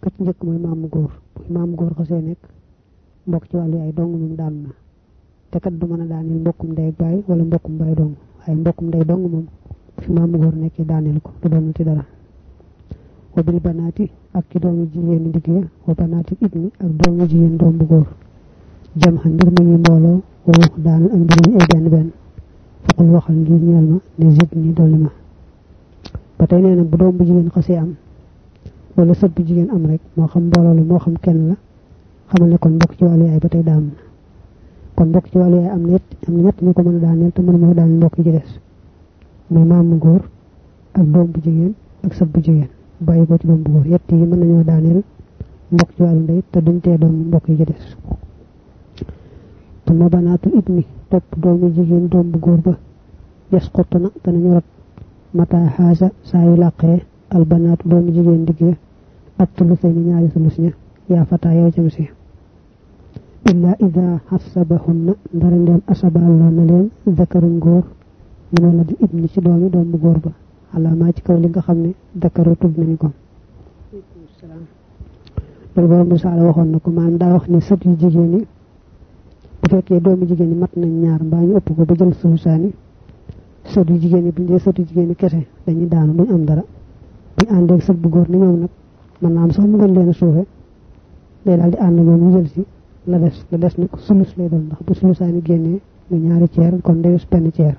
ka ci njëkk mooy maamu góor. Bu maamu góor xasee nekk mbokk ci wàllu ay dong moom daan na. Te kat du mën a daaneel mbokkum ndey baay wala mbokkum baay dong. Waaye mbokkum ndey dong moom fi maamu góor nekkee daaneel ko du doon ci dara. Wa bil banaati ak ci doomu jigéen digg ya wa banaati ibni ak doomu jigéen doom bu góor. Jam xam mbir mu ñuy mbooloo wa wax daanal ak mbir mu ay benn benn waxal lii ñeel ma ne zid ni dolli ma. Ba tey nee na bu doom bu jigéen am wala sët bu jigéen am rek moo xam mbooloo la moo xam kenn la xamal ne kon mbokk ci wàllu yaay ba tey daam kon mbokk ci wàllu am na am ñett ñu ko mën a te mënu ma daaneel yi ci des. Muy maamu góor ak doom bu jigéen ak sët bu jigéen. Bàyyi ko ci doom bu góor. Yett yi mën nañoo mbokk ci wàllu ndey te duñ tee doon mbokk yi ci des. Tuma banaatul ibni jigéen doom bu ba yes xott na danañu rat mata xaasa saa yu làqee albanaatu diggee ak tulusay ni ñaari sulus ña yaa fataa yow jëm si illa ida xasabahunna ndara ndeem asaballoo na leen zakarun góor mu ne la di ibni ci doomi doom bu góor ba alaamaa ci kaw li nga xam ne dakaru tudd nañu ko loolu borom bi saala waxoon na ko maanaam daa wax ne sët yu jigéen yi bu fekkee doomu jigéen mat nañ ñaar mbaa ñu ëpp ko ba jël sët yu jigéen yi bu ñu dee sët yu jigéen yi kese. Dañuy daanu duñ am dara buñ àndeeg sët bu góor ni ñoom nag mën naa am sax mu gën leen a suufe. Day daal di ànd ñoom ñu jël si. La des la des nag sulus lay doon ndax bu sulusaani génnee mu ñaari ceer kon day benn ceer.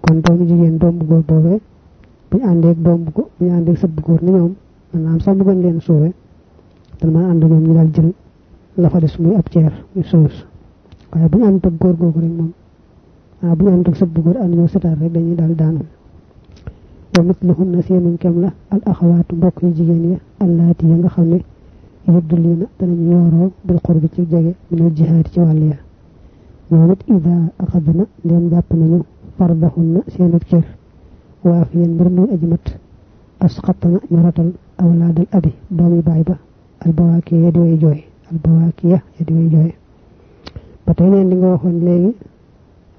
Kon doomu jigéen doom bu góor boobee buñ àndeeg doom bu buñ àndeeg sët bu góor ni ñoom mën naa am sax mu gën leen a suufe. Te mën ànd ñoom ñu daal jël la fa des muy ab ceer muy sulus. Waaye bu ñu ànd ak góor googu rek moom ah bu ñu ànd ak sët bu góor ànd ñoo sëtaat rek dañuy daal daanu ومثلهن نسيم كملة الأخوات بوكي جيانية التي ينغ خلني يبدلين تنين يورو بالقرب تجيجي من الجهات جوالية نومت إذا أخذنا لين جابنين فرضهن سيانو كير. وافين برمي أجمت. أسقطنا نرطل أولاد الأبي. دومي بايبا. البواكي يدوي جوي. البواكي يدوي جوي. batayene ni nga waxon legi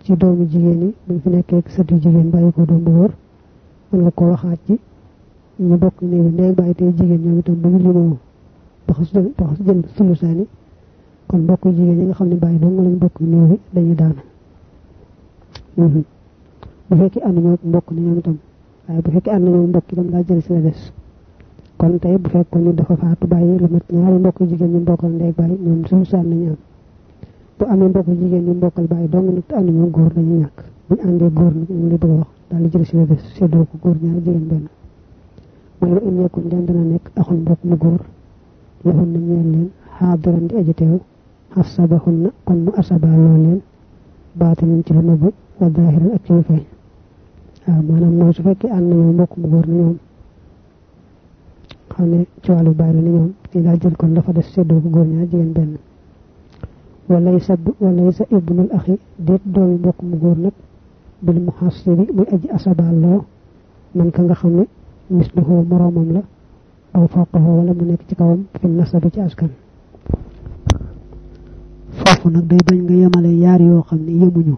ci doomu jigen ni bu fi nekk ak sa di jigen bayiko doomu wor mën nga ko waxaat ci ñu bokk néew ndey bàyyi tey jigéen ñoom itam bu ñu limoo baxas baxas jël sulusaani kon bokk jigéen yi nga xam ne bàyyi dong lañ bokk néew bi dañuy daanu. Bu fekkee ànd ñoo mbokk ni ñoom itam waaye bu fekkee ànd ñoo mbokk itam daa jël si la des. Kon tey bu fekkoon ni dafa faatu bàyyi lu mat ñaari mbokk jigéen ñu bokkal ndey bàyyi ñoom sulusaan nañu am. Bu amee mbokk jigéen ñu mbokkal bàyyi dong nag te ànduñu góor dañuy ñàkk. Buñ àndee nag ñu li bëgg wax daal di jël si la des seddoo ko góor ñaari jigéen benn mooy la in yekkun den dana nekk axul mbokk mu góor lahun na ñeel leen xaadiran di aji teew xasabahun na kon mu asabaaloo leen baatinin ci lu nëbbu wa daahiran ak ci lu feeñ waaw maanaam mooy su fekkee ànd nañoo mbokk mu góor ni ñoom xam ne ci wàllu bàyyi la ni ñoom ci daal jël kon dafa des seddoo ko góor ñaari jigéen benn walay sa walay sa ibnul axi déet doomi mbokk mu góor nag bil muhassiri muy aji asaballoo man ka nga xam ne misluhu moroomam la aw fawqahu wala mu nekk ci kawam fi nasabi ci askan. Foofu nag day bañ nga yemale yaar yoo xam ne yemuñu.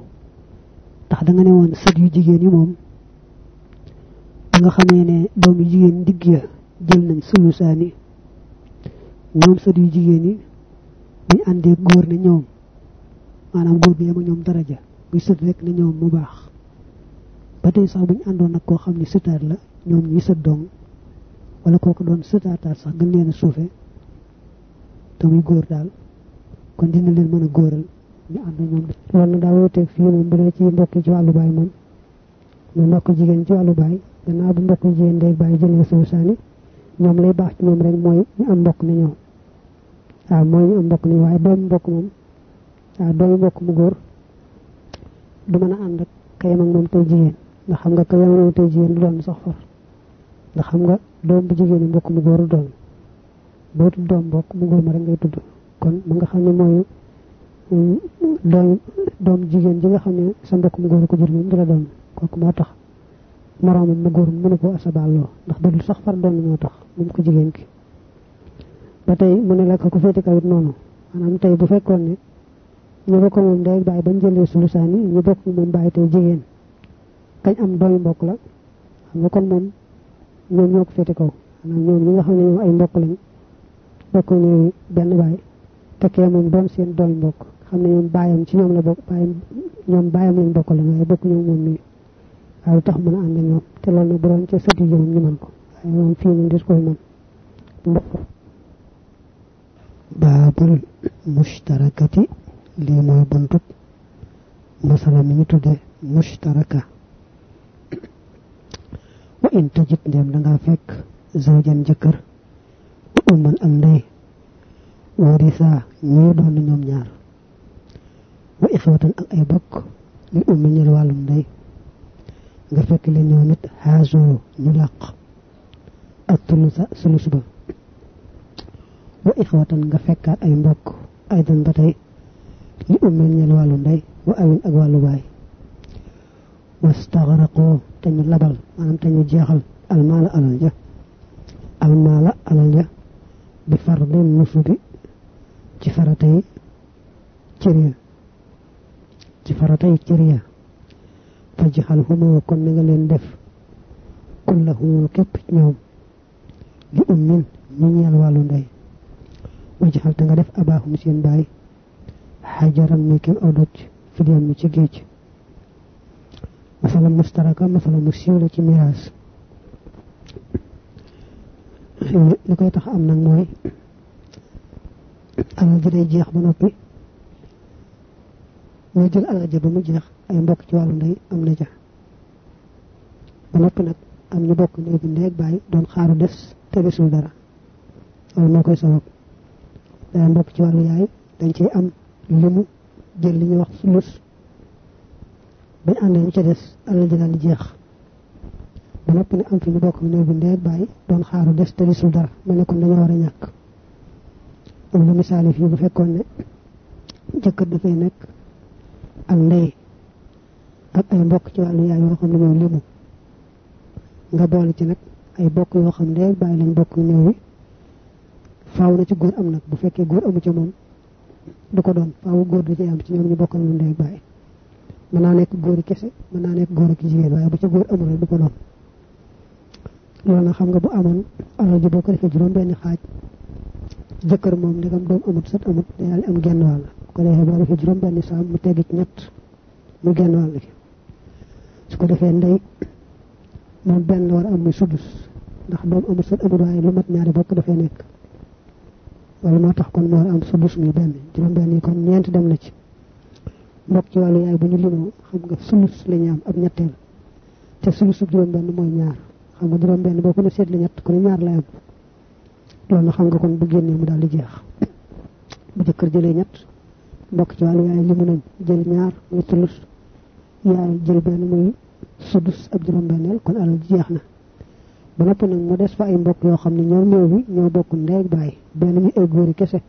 Ndax da nga ne woon sët yu jigéen yi moom ba nga xamee ne doomi jigéen digg ya jël nañ sulusaani ñoom sët yu jigéen yi buñ àndee góor ne ñoom maanaam góor gi yema ñoom daraja muy sët rek ne ñoom mu baax ba tey sax buñ àndoon nag koo xam ne sëtaat la ñoom ñi sët dong wala kooku doon sëtaataat sax gën leen a suufe te muy góor daal kon dina leen mën a góoral ñu ànd ñoom. Loolu nag daa wuteeg fii moom bu dee ci mbokk ci wàllu baay moom mu mbokk jigéen ci wàllu baay gannaaw bu mbokk jigéen day bàyyi jëlee sulusaani ñoom lay baax ci ñoom rek mooy ñu am mbokk ne ñoom. Waaw mooy ñu am mbokk ni waaye doomu mbokk moom waaw doomu mbokk mu góor du mën a ànd ak kayam ak moom tey jigéen ndax xam nga kayam ak moom tey jigéen du doon sax far ndax xam nga doom bu jigéen yi mbokk mu góor doon. Boo tudd doom mbokk mu góor ma rek ngay tudd. Kon mu nga xam ne mooy doom doom jigéen ji nga xam ne sa mbokk mu góor ko jur moom du la doon. Kooku moo tax moroomam mu góor mënu ko asaballoo. Ndax dadul sax far doon moo tax moom ko jigéen ki. Ba tey mu ne la ko féete kawit noonu. Maanaam tey bu fekkoon ne ñu bokk moom day bàyyi bañ jëlee sulusaani ñu bokk moom bàyyi tey jigéen kañ am doomi mbokk la. Xam nga kon moom ñoom ñoo ko féete kaw. Xanaa ñoom ñi nga xam ne ñoom ay mbokk lañ. Bokk ne benn baay. Tekkee moom doon seen doom mbokk. Xam ne ñoom baayam ci ñoom la bokk baayam ñoom baayam lañ bokk lañ waaye bokk ñoom moom nii waaye tax mën a ànd ñoom. Te loolu bu doon ca sëti ji moom ñu mën ko. Waaye moom fii moom des koy mën. Mbokk. Baabul mushtarakati lii mooy buntub masala mi ñu tudde mushtaraka وإن تجد لهم لغافك زوجا جكر وأم الأندي ورثا نيدون لنوم نار وإخوة الأيبك لأمين الوالم دي غفك لنونت هازو نلاق الثلثة سلسبة وإخوة غفك أيبك أيضا بطي لأمين الوالم دي وأوين أقوال باي ci faratay cëriya ci faratay cëriya fa jaxal xumoo kon na nga leen def kulla xumoo képp ñoom li ummin ñu ñeel wàllu ndey wa jaxal te nga def abaaxum seen baay xajaran muy kem aw doj fidyam mi ci géej masala mu siiw la ci miraas li koy tax am nag mooy alal ji day jeex ba noppi ñoo jël alal ja ba mu jeex ay mbokk ci wàllu ndey am na ja ba noppi nag am ñu bokk néeg bi ndeeg bàyyi doon xaaru des te desul dara loolu moo koy sabab day mbokk ci wàllu yaay dañ ciy am limu jël li ñuy wax sulus bañ àndee ñu ca des alal ji daal di jeex. Ba noppi ne am fi ñu bokk néeg bi ndeeg bàyyi doon xaaru des te desul dara mel ne kon war a ñàkk. Am lu misaali bu fekkoon ne jëkkër dafay nekk ak ndey ak ay mbokk ci wàllu yaay yoo xam ne ñoo nga boole ci nag ay bokk yoo xam ne bàyyi lañ bokk néew wi faaw na ci góor am nag bu fekkee góor amu ca moom du ko doon faaw góor da ci am ci ñoom ñu bokkal lu ndey bàyyi. Mën naa nekk góori kese mën naa nekk góor ak jigéen waaye bu ci góor amul du ko doon loolu nag xam nga bu amoon alal ji boo ko defee juróom benn xaaj jëkkër moom ndegam doom amut sët amut day daal am genn wàll ko defee boo defee juróom benn saam mu teggi ci ñett mu genn wàll gi su ko defee ndey moom benn war am muy sudus ndax doom amut sët amut waaye lu mat ñaari bokk dafay nekk wala moo tax kon moo am sudus muy benn juróom benn yi kon ñeent dem na ci mbokk ci wàllu yaay bu ñu xam nga sulus la ñu am ab ñetteel. Te sulusub juróom benn mooy ñaar. Xam nga juróom benn boo ko ne seetli ñett ku ne ñaar lay am. Loolu xam nga kon bu génnee mu daal di jeex. Bu jëkkër jëlee ñett mbokk ci wàllu yaay limu nañ jël ñaar muy sulus yaay jël benn muy sudus ab juróom benneel kon alal ji jeex na. Ba noppi nag mu des fa ay mbokk yoo xam ne ñoom néew bi ñoo bokk ndey ak baay benn ñu ay góori kese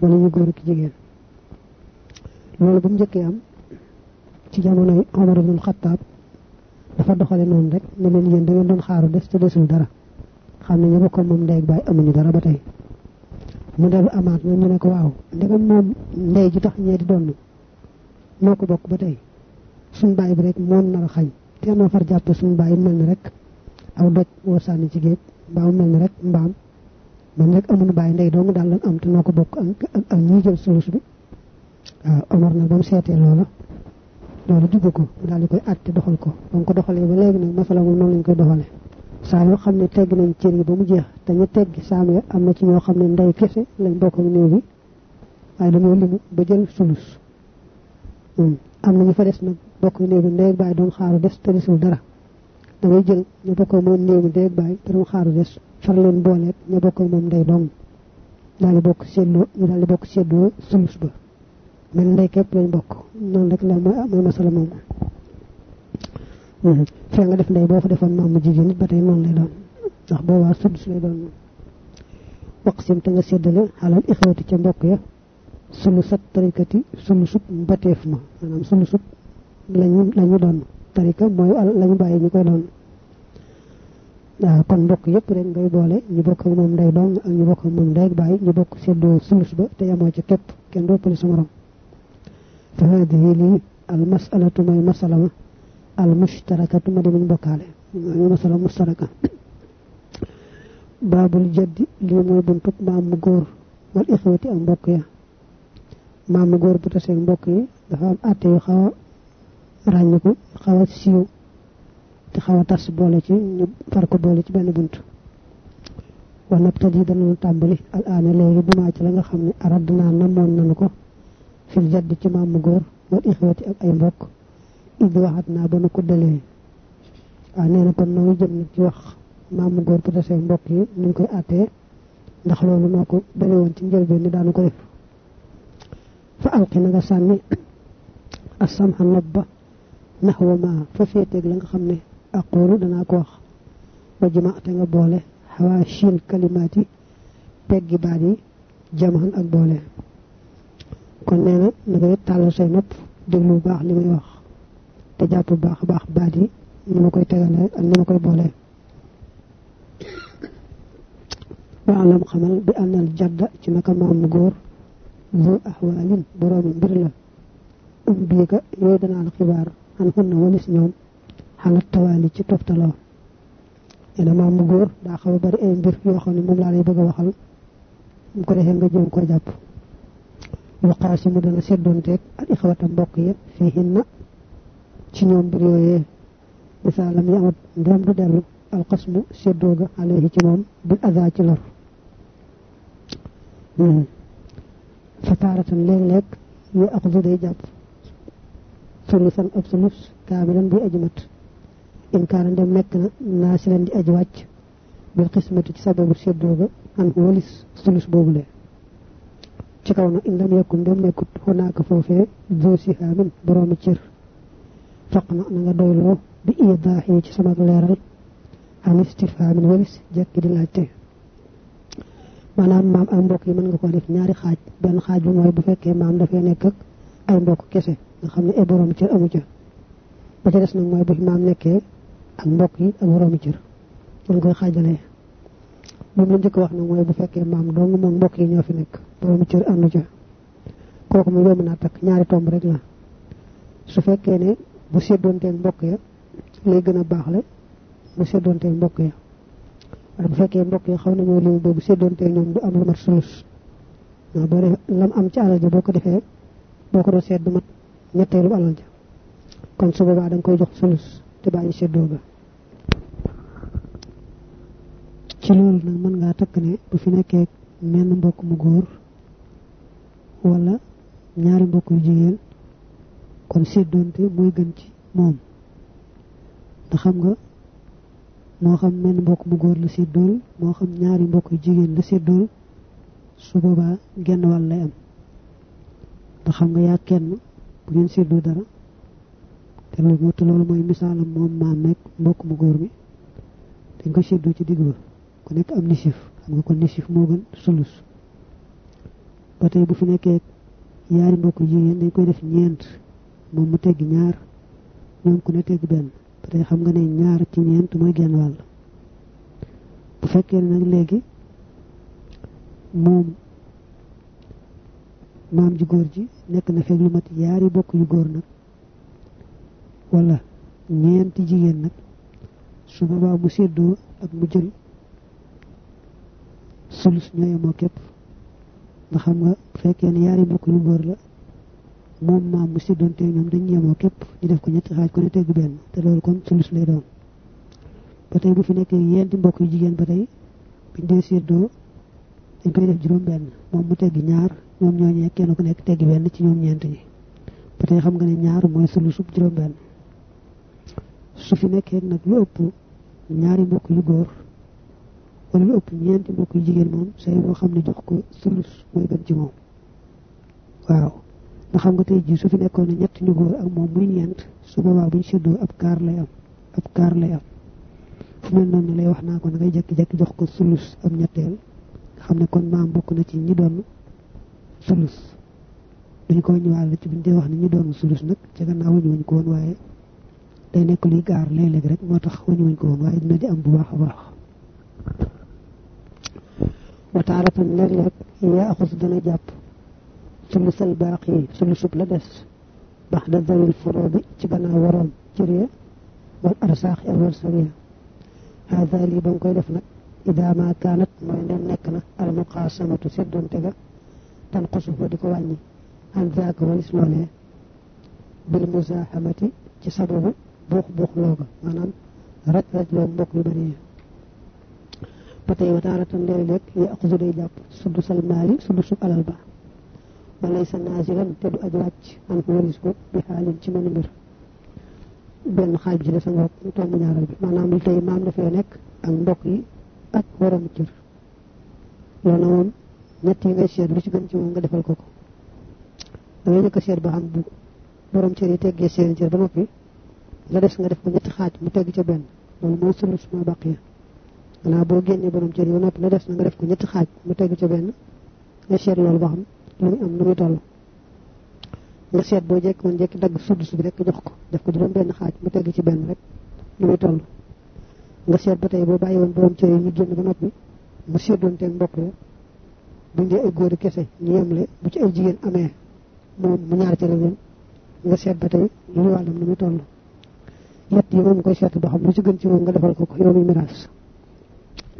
wala ñu góor ak jigéen loolu ba mu am ci jamonoy Omar ibn Khattab dafa doxale noonu rek ne leen yéen da ngeen doon xaaru des te desul dara. Xam ne ñu bokkoon moom ndey baay amuñu dara ba tey. Mu dellu amaat na ñu ne ko waaw ndegam moom ndey ji tax ñee di doon moo ko bokk ba tey. Suñ bi rek moom nar a xañ. Te noo far jàppe suñ baay mel rek aw doj woo sànni ci géej mbaa mel rek mbaam. Man rek amuñu baay ndey dong lan am te noo ko bokk ak ñii jël sulus Omar nag ba mu seetee loola loolu jubbu ko mu daal di doxal ko. Ba mu ko doxalee ba léegi nag masala moom noonu lañ koy doxalee. Saa yoo xam ne tegg nañ cër yi ba mu jeex te ñu teggi saam am na ci ñoo xam ndey kese lañ bokk ak bi limu ba jël sulus. Am na ñu fa des nag bokk néew bi ndey baay doon xaaru des te desul dara. Da ngay jël ñu bokk moom néew bi ndey baay te doon xaaru des far leen ñu bokk ndey dong. Daal bokk seddoo ñu daal bokk sulus ba mel ndey képp lañ bokk noonu rek la mooy mooy masala moom fee nga def ndey boo fa defoon maamu jigéen nit ba tey noonu lay doon ndax boobaa sudus lay doon waqsim te nga séddale xalal ixwati ca mbokk ya. Sulu sat tarikati sulu sub mbateef ma maanaam sulu sub lañu la ñu doon tarika mooy la ñu bàyyi ñu koy doon waaw kon mbokk yëpp rek ngay boole ñu bokk ak moom ndey doon ak ñu bokk ak moom ndey ak bàyyi ñu bokk séddoo sulus ba te yamoo ca képp kenn doppali sa morom هذه لي المسألة ما المسألة المشتركة ما دي من بكالة المسألة مشتركة. باب الجد اليوم البنتك مع مغور. والإخوة أمبوكي مع مغور بتسي أمبوكي دخل أتي خوا رانيكو. خوا سيو. تخوا تاس بولتي فاركو بولتي بان بنت. ونبتدي دنو تامبلي الآن لغي بما أتلنغ خمني. أردنا نمون ننكو في الزد تما مغور والإخوة أي مبوك إذ وحدنا بنا كدلي أنا نكون نوي جمنا تيوخ ما مغور كتا سي مبوك ننكو آتي نخلو لنوكو بني وانتين جلبين دا نكو ديف فألقي نغا ساني السمح النبا نحو ما ففيتك لنغا خمني أقول دانا كوخ وجمعت نغا بولي حواشين كلماتي تجي باري جمعن أقبولي kon nee na na ngay tàllal say nopp déglu bu baax li wax te jàpp bu baax baat yi ni ma koy tegale ak ni ma koy boole waalam xamal bi ànnal jadda ci naka maam góor zo ahwaalin boroomi mbir la um biika yooyu danaa la xibaar xan xun na walis ñoom xanat tawaali ci toftaloo ena maam mu góor daa xaw bari ay mbir yoo xam ne moom laa lay bëgg waxal mu ko defee nga jëm koo jàpp وقاسم دنا سدون تيك الإخوة مبوك يب فيهن چي نيوم بريوية بسا لم يعود دوم بدر القسم سدوغ عليه چي نيوم لر فتارة ليل ليك يأخذ دي جاب ثلثا أو ثلث كاملا دي إن كان دم مكنا ناسلا دي أجواج بالقسمة تسبب سدوغ أنه ولس ثلث بوغلي ci kaw na in lam yakun ndem nekkut xonaaka foofee zoo si haamin boroomi cër faq na na nga doyloo bi idaax yi ci sama leeral an istifhaamin walis jekki di laajte maanaam maam ak mbokk yi mën nga ko def ñaari xaaj benn xaaj bi mooy bu fekkee maam dafay nekk ak ay mbokk kese nga xam ne ay boroomi cër amu ca ba ca des nag mooy bu maam nekkee ak mbokk yi ak boroomi cër dañ koy xaajalee moom la njëkk wax nag mooy bu fekkee maam dong moom mbokk yi ñoo fi nekk boroomi cër àndu ca kooku mu yomb naa takk ñaari tomb rek la. Su fekkee ne bu seddoonteeg mbokk ya lay gën a baaxle bu seddoonteeg mbokk ya. Waaye bu fekkee mbokk yi xaw nañoo limu boobu seddoonteeg ñoom du am lu mat sulus waaw boo def lam am ci alal ja boo ko defee boo ko doon seet mat ñetteelu alal ja. Kon su boobaa da nga koy jox sulus te bàyyi seddoo ga ci loolu nag mën ngaa takk ne bu fi nekkee menn mbokk mu góor wala ñaari mbokk yu jigéen kon seddoonte mooy gën ci moom. Ndax xam nga moo xam menn mbokk mu góor la séddool moo xam ñaari mbokk yu jigéen la séddool su boobaa genn wàll lay am. Ndax xam nga yaa kenn bu ngeen séddoo dara te loolu moo loolu mooy misaalam moom maam nekk mbokk mu góor mi dañ ko séddoo ci digg ku nekk am nisif xam nga kon nisif moo gën sulus. Ba tey bu fi nekkee yaari mbokk jigéen dañ koy def ñeent. Moom mu tegg ñaar ñoom ku ne tegg benn. Ba tey xam nga ne ñaar ci ñeent mooy genn wàll. Bu fekkee nag léegi moom maam ji góor ji nekk na fekk lu mat yaari bokk yu góor nag wala ñeenti jigéen nag su boobaa mu séddoo ak mu jël sulus ñoo yemoo képp nga xam nga bu fekkee ne yaari mbokk yu góor la moom maam mu séddoonte ñoom dañ yemoo képp ñu def ko ñetti xaaj ko ne tegg benn te loolu kon sulus lay doon. Ba bu fi nekkee yenti mbokk yu jigéen ba tey biñ dee séddoo dañ koy def juróom benn moom mu tegg ñaar ñoom ñooñee kenn ku nekk tegg benn ci ñoom ñeent ñi. Ba xam nga ne ñaar mooy sulusub juróom benn su fi nekkee nag lu ñaari mbokk yu góor wala lu ëpp ñeenti mbokk yu jigéen moom say boo xam ne jox ko sulus mooy gën ci moom. Waaw ndax xam nga tey jii su fi nekkoon ne ñett ñu góor ak moom muy ñeent su boobaa buñ séddoo ab kaar lay am ab kaar lay am. Fu mel noonu lay wax naa ko ngay jekki-jekki jox ko sulus am ñetteel nga xam ne kon maam bokk na ci ñi doon sulus dañ ko wàññiwaale ci buñ dee wax ne ñi doon sulus nag ca gannaaw wañu wuñ ko woon waaye day nekk luy gaar léeg-léeg rek moo tax wañu wuñ ko woon waaye dina di am bu baax a baax وتعرف النار لك يأخذ دنا جاب. ثلس الباقي ثلس بلدس بعد ذلك الفروض تبنى ورم جريا والأرساخ أول سريا هذا اللي بنقول إذا ما كانت من النكنة المقاسمة تسد انتقى تنقصه ودكواني عن ذاك والاسم بالمزاحمة تصبه بوخ بوخ لوغا. أنا رت رجل بوخ لبنيه. Ba tey wa taaratan léeg-léeg yaxusu day jàpp suddu sal maali suddu sub alal ba walay sa naasilan te du aj wàcc an ko walis ko bi xaalin ci mën mbir benn xaaj bi ci des a ngoog tomb ñaaral bi maanaam li tey maam dafay nekk ak mbokk yi ak waram cër loolu moom ñett yi ngay seet lu ci gën ci moom nga defal ko ko da ngay njëkk seet ba xam bu borom cër yi teggee seen cër ba noppi la des nga def ko ñetti xaaj mu tegg ca benn loolu mooy sulus ma baqiya gannaaw boo génnee borom cër yi ba noppi la des na nga def ko ñetti xaaj mu tegg ca benn nga seet loolu ba xam lu am lu muy toll. Nga seet boo jekk woon jekki dagg sudus bi rek jox ko def ko juróom benn xaaj mu tegg ci benn rek lu muy toll. Nga seet ba tey boo bàyyi woon borom cër yi ñu génn ba noppi mu seddoonteeg mbokk ya buñ dee ay góori kese ñu yemle bu ci ay jigéen amee moom mu ñaar ci leen nga seet ba tey lu wàllam lu muy toll. Yett yi moom koy ba xam lu ci gën ci moom nga defal ko ko yow mi miraas. ci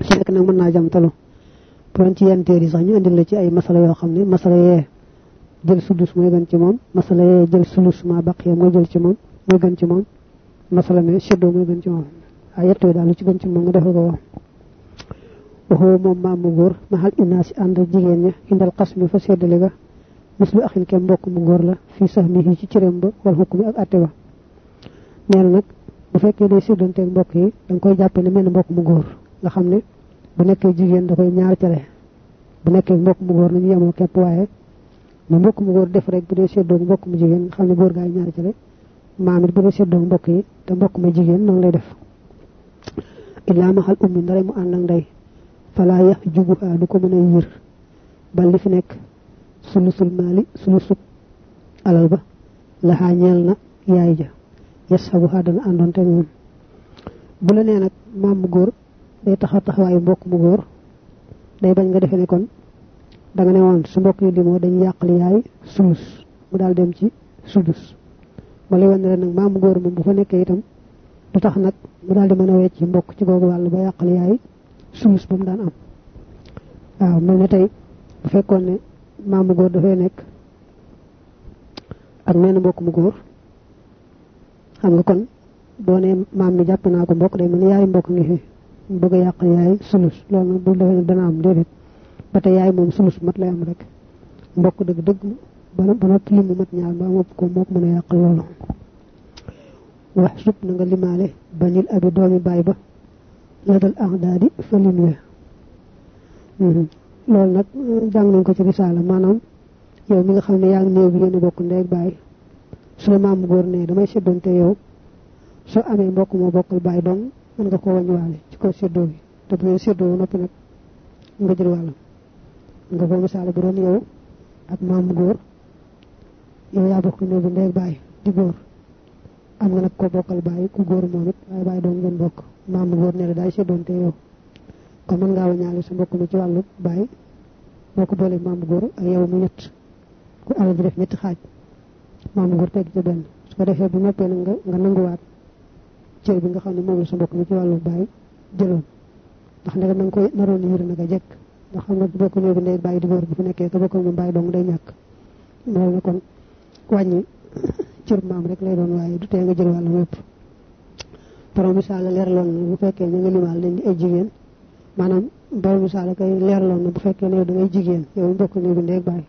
nekk nag mën jam talo pour ci yenn téer yi sax ñu indil la ci ay masala yoo xam ne masala yee jël sudus mooy gën ci moom masala yee jël sulus ma baq ya jël ci moom mooy gën ci moom masala ne seddoo mooy gën ci moom ay yett yooyu lu ci gën ci moom nga defal ko wax waxoo moom maam mu góor maxal inaa si ànd jigéen ña indal xas mi fa seddale ga mis lu axin ke mbokk mu góor la fii sax ci cëram ba wal xukk mi ak atte ba nee na nag bu fekkee day séddanteeg mbokk yi da nga koy jàppe ne mel mbokk mu góor nga xam ne bu nekkee jigéen da koy ñaar cale bu nekkee mbokk mu góor nañu yemoo képp waaye mu mbokk mu góor def rek bu dee séddoog mbokk mu ñaar cale maam it bu dee séddoog mbokk yi te mbokk ma jigéen noonu lay def. Illaa maxal ummi ndare mu ànd ak ndey. Falaa yax jubu aa du ko mën yir ba li fi nekk sulusul maali sulusub alal ba laxaa ñeel na yaay ja. Yes sabu xaa dana bu la maam mu day taxaw taxawaayu mbokk mu góor day bañ nga defee ne kon da nga ne woon su mbokk yi limoo dañu yàqali yaay sulus mu daal dem ci sudus wala wane ne nag maam góor moom bu fa nekkee itam du tax nag mu daal di mën a wecc mbokk ci googu wàll ba yàqali yaay sulus ba mu daan am. Waaw mel ne tey bu fekkoon ne maam góor dafay nekk ak menn mbokk mu góor xam nga kon boo ne maam mi jàpp naa ko mbokk day ne yaay mbokk ngi fi bëgg yàq yaay sulus. Loolu bu defee dana am déedéet. Ba tey yaay moom sulus mat lay am rek. Mbokk dëgg dëgg ba ba noppi li mu mat ñaar ba mopp ko moo ko mën a yàq loolu. Wax sub na nga limaale banil abi doomi baay ba. La dal ax daadi fa lim we loolu nag jàng nañ ko ci risaala. Maanaam yow mi nga xam ne yaa ngi néew bi yéen a bokk ndey ak baay su la maam góor ne damay séddoonte yow. Soo amee mbokk moo bokkal baay dong mën nga ko wañuwaale ci kaw séddoo bi. Te bu séddoo noppi nag nga jël wàllam. Nga ko misaale bu doon yow ak maam góor yow yaa bokk néew bi ak baay di góor. Am nga nag ko bokkal baay ku góor moom it waaye baay dong ngeen bokk. Maam góor ne la daay séddoonte yow. Kon mën ngaa wañaale sa mbokk mi ci wàllu baay boo ko góor ak yow mu ñett. Ku alal ji def ñetti xaaj. Maam góor teg ca benn. Su ko defee bu noppee nag nga nga nanguwaat cër bi nga xam ne moom la sa mbokk mi ci wàllu baay jëloon. ndax ndega na nga koy naroon yër naka jekk. ndax xam nga bokk ñëw bi ndey bàyyi di góor bu fi nekkee ka bokk moom bàyyi dong day ñàkk. loolu na kon wàññi cër maam rek lay doon waaye du tee nga jël wàllu wépp. borom misaal leeraloon na bu fekkee ñu nga limaal leen di ay jigéen. maanaam borom misaal kay leeraloon na bu fekkee ne da ngay jigéen yow mbokk ñëw bi ndey bàyyi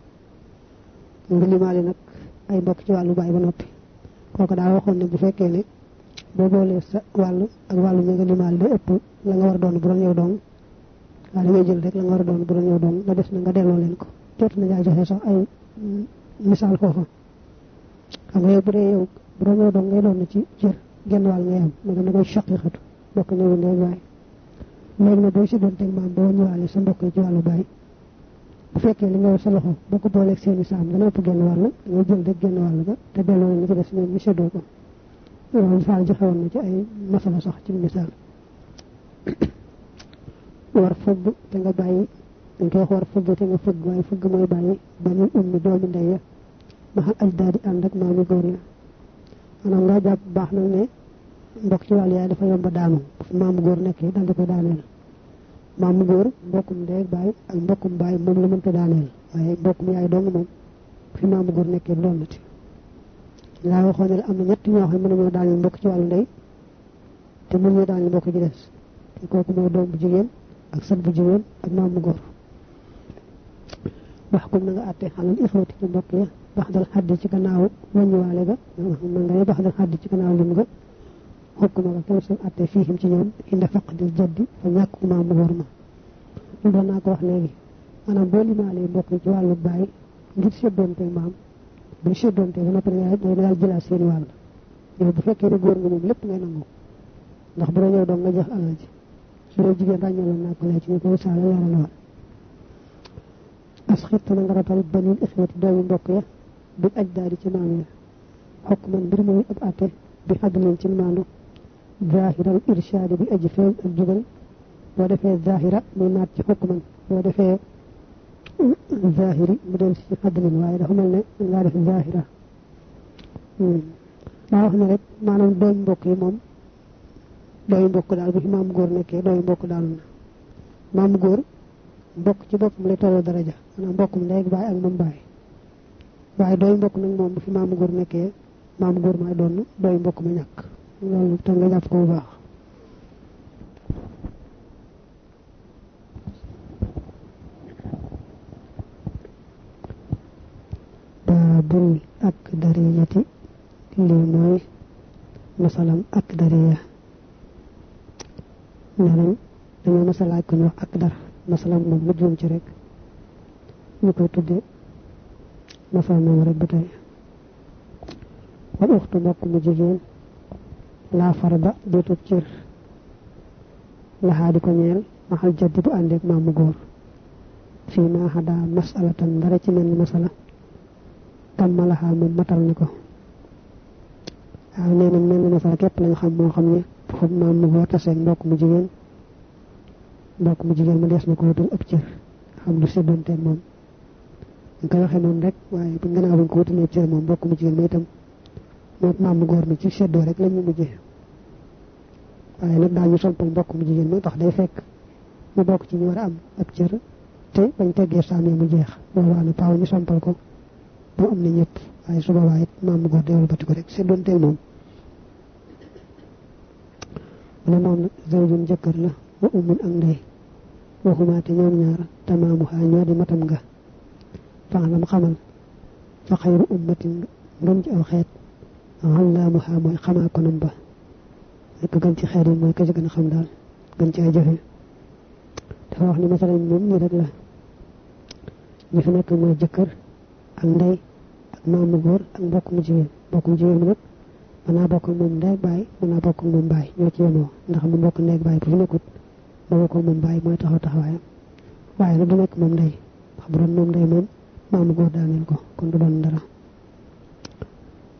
nga limaale nag ay mbokk ci wàllu baay ba noppi. kooku daal waxoon ne bu fekkee ne boo boolee sa wàll ak wàllu da ëpp la nga war a doon bu doon dong. Jël rek la nga war a doon bu doon dong na nga delloo leen ko. Jot na jaay joxe sax ay misaal foofu xam nga bu dee yow bu doon ngay doon ci cër genn wàll ngay am ma dana koy shaqiqatu bokk ñëw ndey baay léegi nag boo si doon teg maam boo ñëwaale sa mbokk ci wàllu bu li nga sa loxo ko dana ëpp genn nga jël rek genn leen ci ko يوم فعل جفا والنجاء أي مثلا صح المثال وارفض تنقى باي. انت وخ وارفض تنقى فض باي. فض ماي باي. بني أمي دول من دايا ما هل أجدادي أندك ما مي غوريا أنا الله جاب باحنا مي بوك جوا ليا دفا يوم بدانو ما مي غور نكي دان دفا دانيل ما مي غور بوكم دايك باي بوكم باي مملمان تدانيل بوكم ياي دونغ مم في ما مي غور نكي دونتي laa waxoon ne am na ñett ñoo xam ne mën nañoo daaneel mbokk ci wàllu ndey te mën ñoo daaneel mbokk ci des te kooku mooy doom bu jigéen ak sët bu jigéen ak maam mu góor wax kum na nga àtte xalal ixwati ci mbokk ya bax dal xaddi ci gannaaw wàññiwaale ga na nga ne bax dal xaddi ci gannaaw lim ga xukk ma ga kenn seen àtte fiihim ci ñoom inda faqdil jaddi fa ñàkk maam mu góor ma lu doon naa ko wax léegi maanaam boo limaalee mbokk ci wàllu baay ngir séddoonte maam buñ séddoonte ba noppi da daal jëlaat seen wàll yow bu fekkee ne góor nga moom lépp ngay nangu ndax bu doon yow doon nga jox alal ji su dee jigéen ràññaloon naa ko léegi ñu ko saala leeral woon as xit na nga ratal banil ixwati doomi mbokk ya bi aj daadi ci maam ya xokk man mbir muy ab àtte bi xadlin ci maandu zahiral irshaadi bi aji feeñ ak jubal boo defee zahira muy naat ci xukk man boo defee zahiri mu del ci xadlin waaye dafa mel ne ngaa def zahira daa wax ne rek maanaam doomi mbokk yi moom doomi mbokk daal bu fi maamu góor nekkee doomi mbokk daal na maamu góor mbokk ci boppam lay tolloo daraja maanaam mbokkum léegi baay ak moom baay waaye dooy mbokk nag moom bu fi maamu góor nekkee maamu góor maay doon dooy mbokk ma ñàkk loolu te nga jàpp ko bu baax baabul ak dariyati lii mooy masalam ak dariya ñeneen dañoo masalaaj ko ñu ak dar masalam moom mu juum ci rek ñu koy tuddee masal moom rek ba tey wal uxtu mu jigéen laa farda déetub cër laxaa di ko ñeel maxal jaddi bu àndeek maamu góor fii maa xadaa masalatan dara ci tam ma laxaa moom matal ni ko. Waaw nee na masala képp lañ xam moo xam ne foofu maamu góor taseeg mbokk mu jigéen. Mbokk mu jigéen ma dees na ko wutal ab cër. Xam du séddonteeg moom. Ñu koy waxee noonu rek waaye bu gannaaw buñ ko wutalee cër moom mbokk mu jigéen ma itam moom maamu góor mi ci seddoo rek la ñu mujjee waaye nag daal ñu sompal mbokk mu jigéen ma tax day fekk mu bokk ci ñu war a am ab cër te bañ teggee saam yi mu jeex. Boobaa na paaw ñu sompal ko bu am na ñëpp waaye su boobaa it maamu góor day wëlbati ko rek seddoonteeg moom mu ne moom nag zawjun jëkkër la wa umun ak ndey waxumaate ñoom ñaar tamaamu xaa ñoo di matam nga faalam xamal fa xayru ummatin ngëm ci aw xeet xallaamu xaa mooy xamaa konam ba nekk gën ci xeet yi mooy ka ci gën a xam daal gën ci ay jëfe dafa wax ni masala moom ñi rek la ñi fi nekk mooy jëkkër ak ndey ak maamu góor ak mbokk mu jigéen. Mbokk mu jigéen nag mën naa bokk moom ndey baay mën naa bokk moom baay ñoo ci yemoo. Ndax mu mbokk ndey baay bu fi boo ko moom baay mooy taxaw taxawaayam. Waaye nag du nekk moom ndey. Ndax bu doon moom ndey moom maamu góor daaneel ko kon du doon dara.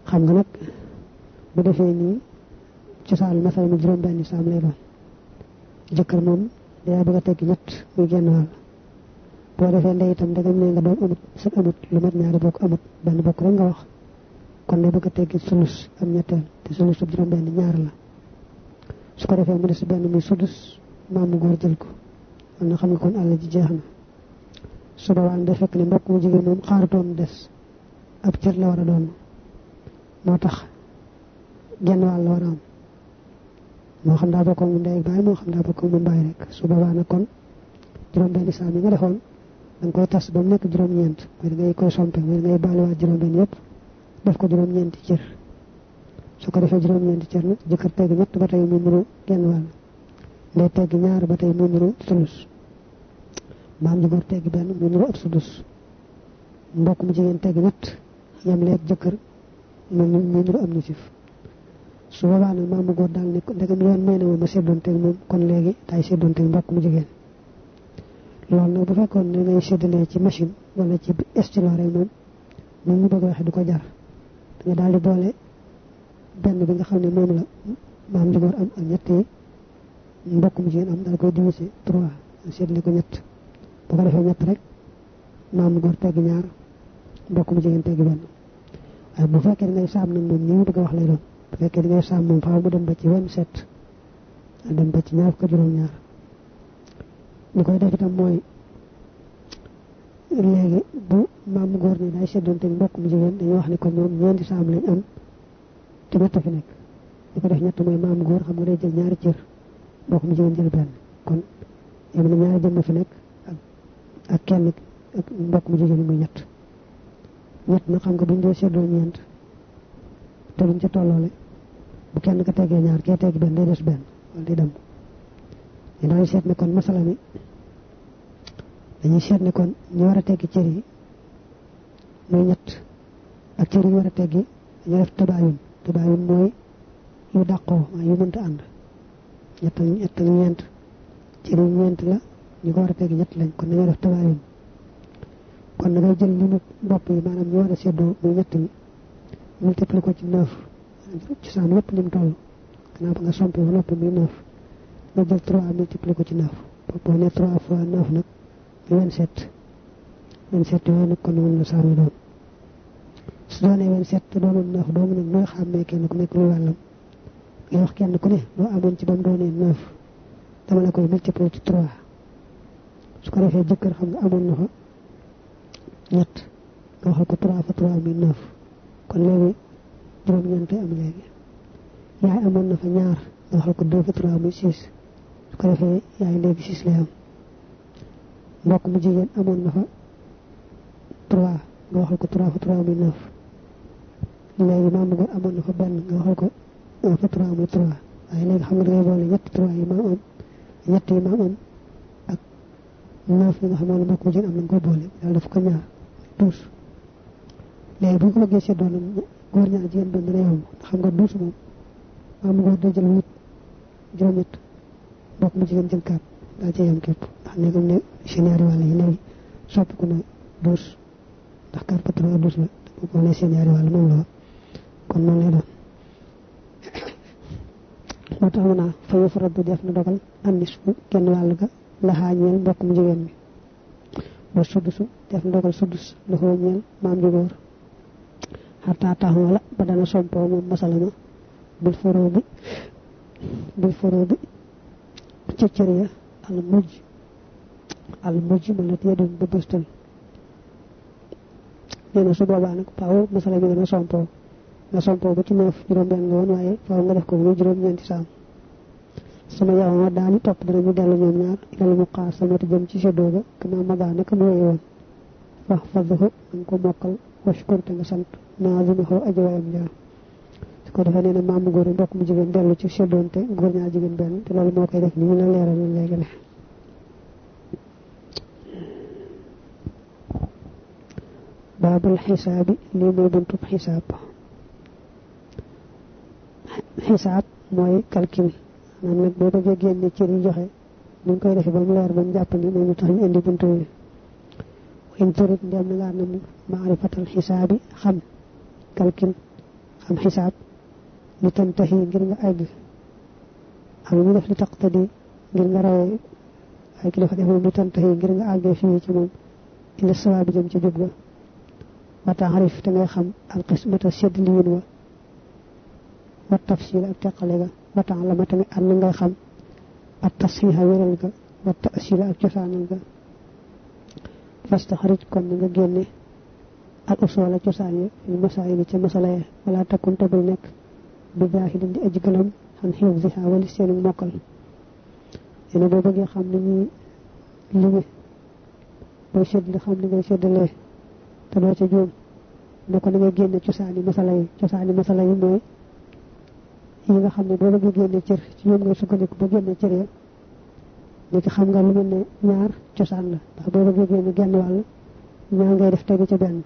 Xam nga nag bu defee nii cosaan masala mi juróom lay doon. Muy boo defee ndey itam dagam ne nga doon amut sa amut lu mat ñaari bokk amut benn bokk rek nga wax kon day bëgg a teggi sulus am ñetteel te sulus sub juróom benn ñaar la su ko defee mu des benn muy sudus maamu góor jël ko am na xam nga kon àll ji jeex na su boobaa day fekk ne mbokk mu jigéen moom xaarutoon des ab cër la war a doon moo tax genn wàll la war a am moo xam daa bokk mu ndey ak baay moo xam daa bokk mu baay rek su boobaa nag kon juróom benn saam yi nga defoon da nga koy tas ba mu nekk juróom-ñeent. Mooy da ngay koy sompe da ngay baaliwaat juróom benn yëpp def ko juróom-ñeenti cër. Su ko defee juróom-ñeenti cër nag jëkkër tegg ñett ba tey mu nuru genn wàll. Ndey tegg ñaar ba tey mu nuru sulus. Maam ji góor tegg benn mu nuru ab sudus mbokk mu jigéen tegg ñett yem leeg jëkkër mu nuru am nisif su boobaa nag maamu góor daal ne ndegam yoon may na ma seddoonteeg moom kon léegi daay seddoonteeg mbokk mu jigéen loolu nag bu fekkoon ne ngay séddalee ci machine wala ci rek moom moom ñu bëgg waxe du ko jar. Nga daal di boole benn bi nga xam ne moom la maam góor am ak ñett yi jigéen am daal koy diviser trois séddale ko ñett. Bu ko defee ñett rek maam góor tegg ñaar mbokk jigéen tegg benn. Waaye bu fekkee da ngay saam nag moom wax lay doon. Bu fekkee da ngay saam moom faaw mu dem ba ci vingt sept dem ba ci ñaar ko juróom-ñaar li koy def itam mooy léegi bu maam góor ni day seddonte mbokk mu jigéen dañuy wax ni kon ñoom ñeenti saam lañ am te ñett fi nekk. Li ko def ñett mooy maam góor xam nga day jël ñaari cër mbokk mu jigéen jël benn. Kon yem na ñaari jëmm fi nekk ak ak kenn ak mbokk mu jigéen muy ñett. Ñett na xam nga buñ dee seddoo ñeent te duñ ca tolloole bu kenn ka tegee ñaar kee tegg benn day des benn wala day dem ñu daal seet ne kon masala mi dañuy seet ne kon ñu war a teggi cër yi muy ñett ak cër yi war a teggi dañoo def tabaayun. Tabaayun mooy yu dàqoo maa yu mënta ànd. Ñett ak ñett ak ñeent cër yi ñeent la ñu ko war a teggi ñett lañ kon dañoo def tabaayun. Kon da ngay jël li mu bopp yi maanaam ñu war a seddoo muy ñett mi multiplié ko ci neuf. Ci saan lépp ni mu toll. Gannaaw ba nga sompe ba noppi muy neuf nga jël trois multiplié ko ci neuf boo ne trois fois neuf nag muy vingt-sept. vingt-sept yooyu nag kon moom la saa yu doon. Su doonee vingt-sept te doonoon neuf doomu nag nooy xàmmee kenn ku nekk lu wàllam. Ngay wax kenn ku ne loo amoon ci ba mu doonee neuf dama la koy multiplié ci trois. Su ko xam nga amoon na fa ñett nga waxal ko trois fa trois muy neuf kon léegi juróom-ñeent am léegi. Yaay amoon na fa ñaar nga waxal ko deux fa trois muy six su ko defee yaay léegi six lay am mbokk mu jigéen amoon na fa trois nga waxal ko trois fa trois muy neuf léegi maam góor amoon na fa benn nga waxal ko un fa trois muy trois waaye léegi xam nga dangay boole ñetti trois yi maam am ñett yi maam am ak neuf yi nga xam ne mbokk mu jigéen am na nga koy boole daal daf ko ñaar douze léegi bu ñu ko bëggee seddoo nag góor ñaar jigéen benn dana yomb xam nga douze moom maam góor day jël huit juróom-ñett mbokk mu jigéen jël quatre daa cee yem képp ndax ne comme ne seen ñaari wàll yi léegi soppiku na douze ndax ba trois douze la bu ko ne seen ñaari wàll moom la kon noonu lay doon moo tax mu naa fa yufarat bu def na dogal annis fu genn wàll ga? La xaañeel mbokk mu jigéen mi wa suddusu def na dogal suddus la xoo ñeel maam ju góor xartaa taxoo la ba dana sompoo moom masala ma bil foroo bi bil foroo bi ca cër ya al mujj al mujj ma la tee doon bëstal nee na su boobaa nag faaw masala mi dana sompoo nga sompoo ba ci neuf juróom-benn nga woon waaye faaw nga def ko muy juróom-ñeenti saam sama yaw ma daani topp danañu dellu ñoom ñaar ilal mu xaar samati jëm ci séddoo ga kama magaa naka mu woy woon wax fadduhu nga ko mokkal washkur te nga sant naazima xaw aji wayam jaar ko defee nee na maamu góor mbokk mu jigéen dellu ci séddoonte góor ñaar jigéen benn te loolu moo koy def ni ñu la leeral na léegi ne baabul xisaabi lii mooy buntub xisaab xisaab mooy calcul maanaam nag boo bëggee génne cër yi joxe ni ñu koy defee ba mu leer ba mu jàpp ni moo ñu tax ñu indi buntu yi in turit ndem na ngaa nam maarifatal xisaabi xam calcul xam xisaab li tantahi ngir nga àgg xam ñu def li taqtadi ngir nga rawee ay ki dafa def moom li tantahi ngir nga àggee fii ci moom ila sawaabi jëm ci jub ga wa taarif te ngay xam alqismata sedd liin wa wa tafsil ak teqale ga wa taalama tamit am na ngay xam ak tasxiixa wéral ga wa tasila ak cosaanal ga fastaxarij kon nga génne al usoola cosaan ya fil masaayili ca masala ya wala takkun tabul nekk بزاهد دي اجغلم عن حفظها ولسان المقل يعني أنا بو بغي خام ني لي بو شد لي خام ني شد لي تدو سي جوم نكو ني غي ген تشاني مسالاي تشاني مسالاي موي يي غا خام ني بو بغي ген تشير سي نيم غي سوكاني كو بغي ген تشير ni ci xam nga lu melne ñaar ciosan la ndax bo bëggee genn genn wàll ñaa ngay def tegu ca benn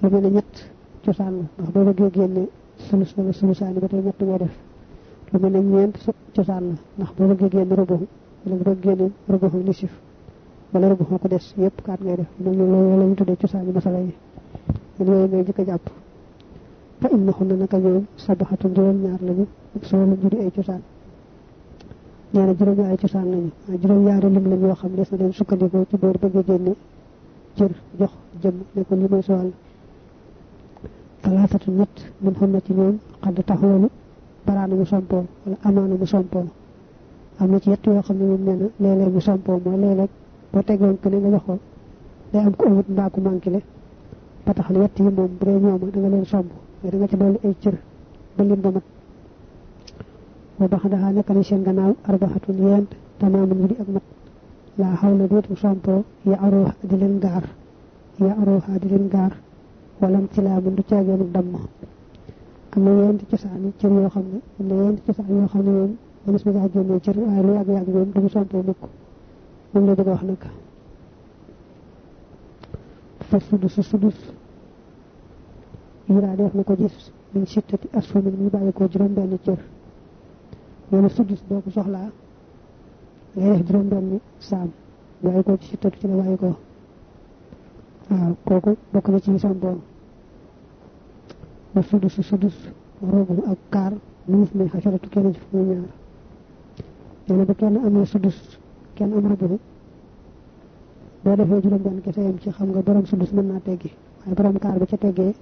lu melne ñett sulus wala sulusaani ba tey ñett ngay def. Lu mel ne ñeent cosaan la ndax boo bëggee rubuxu wala nisif wala ko des yëpp kaat ngay def. Mel ne loolu la ñu tuddee masala yi. Yéen yooyu ngay fa innahum na naka ñoom sabaxatu juróom-ñaar lañu soo la juri ay cosaan. Na juróom ay cosaan lañu. Waaye juróom-ñaari lim lañ yoo xam des na leen sukkandikoo ci jox jëm ne ko ثلاثة نت من هم تنون قد تحول برانو مصنبو ولا أمانو مصنبو أما تيتو وخم من مينا ليلة مصنبو ما ليلة بوتيقون كنين نجحو لأم كوهد ناكو مانكلي بتحل يتي يمون بري نيوم أنا غلين صنبو غير نجح بول ايجر بلين بمت وبخدها نكاليشن غناو أربعة نيان تمام مدي أغمت لا حول بيت مصنبو يا أروح دلين غار يا أروح دلين غار walam ci laa du caageenu damm am na yent cosaan cër yoo xam ne am na yent cosaan yoo xam ne moom mënees na caa génnee cër waaye lu yàgg-yàgg moom duñu sompoo mukk moom la bëgg wax nag fa sudus sudus yuraa def na ko gis min sittati asfumin muy bàyyi ko juróom benn cër nee na sudus boo ko soxlaa ngay def juróom benn saam bàyyi ko ci sittatu ci la bàyyi ko waaw kooku bokk na ci sompoo wa sudus sudus robu ak kaar miis mi xasaratu kenn ci fu muy ñaar. Nee na bu kenn amee sudus kenn am robu boo defee juróom benn kese yam ci xam nga borom sudus mën naa teggi. Waaye borom kaar ba ca teggee